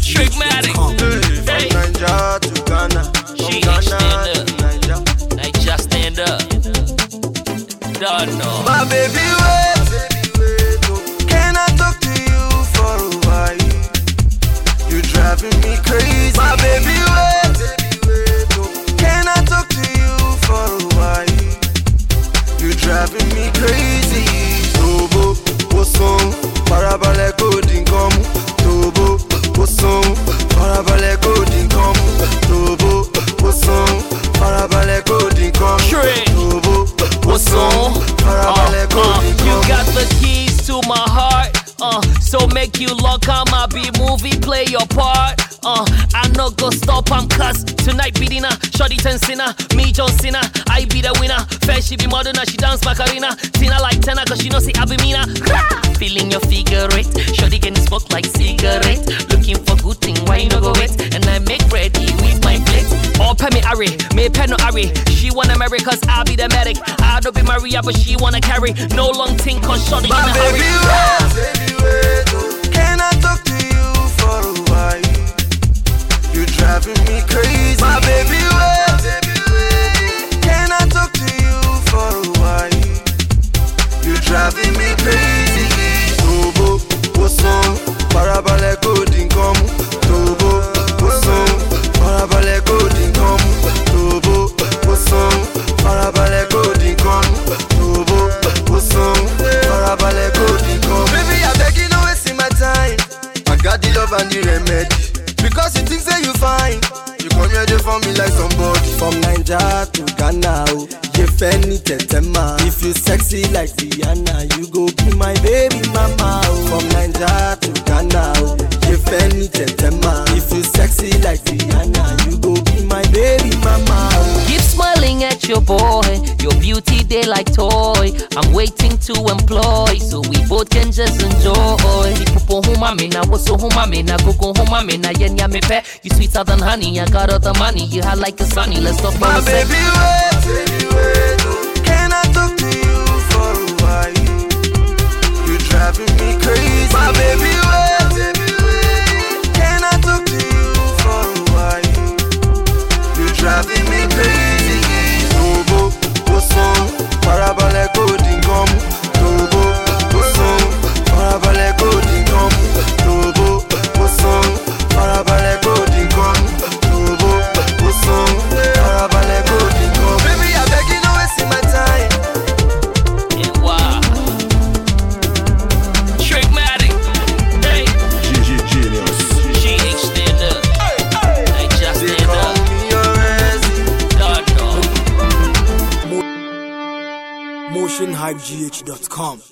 TrickMatic. Hey, from Nigeria to Ghana, from She Ghana stand to up. Nigeria. Stand up. Don't know. My baby, wait. Can I talk to you for a while? You driving me crazy. My baby, wait. Can I talk to you for a while? You driving me crazy. Bosom, farabalẹ̀ kò so make you lock on my B movie, play your part. Uh, I no go stop, I'm cuss. Tonight be dinner, Shorty turn sinner, me John Cena, I be the winner. Fair she be Madonna, she dance Macarena. Tina like tenor, cause she know see I be meaner. Feeling your figure eight, Shorty can smoke like cigarette. Looking for good thing, why you no go wait? And I make ready with my plate. All pay me Ari, me pen no Ari. She wanna marry cause I be the medic. I don't be Maria, but she wanna carry. No long thing cause Shorty in a baby, hurry. baby, wait, oh. Can Tobo, bosom, farabalẹ̀ dín nǹkan mú. Tobo, bosom, farabalẹ̀ dín nǹkan mú. Tobo, bosom, farabalẹ̀ dín nǹkan mú. Tobo, bosom, farabalẹ̀ kò dín nǹkan mú. Baby, abeg you no wasting my time. I got the love and the remedy. Because you think say you fine. You come here dey for me like somebody. From Nigeria to Ghana, oh, you fẹ́ni tẹ̀tẹ̀ ma. If you sexy like Rihanna, you go be my baby mama. Oh. To Ghana, oh, fẹ́ni tẹ̀tẹ̀. If you sexy like Rihanna, you go be my baby mama. Oh. Keep smiling at your boy. Your beauty they like toy. I'm waiting to employ, so we both can just enjoy. Ipupo huma me na waso huma me na gogo huma me na yenya me pe. You sweeter than honey. I got all the money. You hot like a sunny. Let's talk My about wait, baby, wait. Driving me crazy. No. MotionHypeGH.com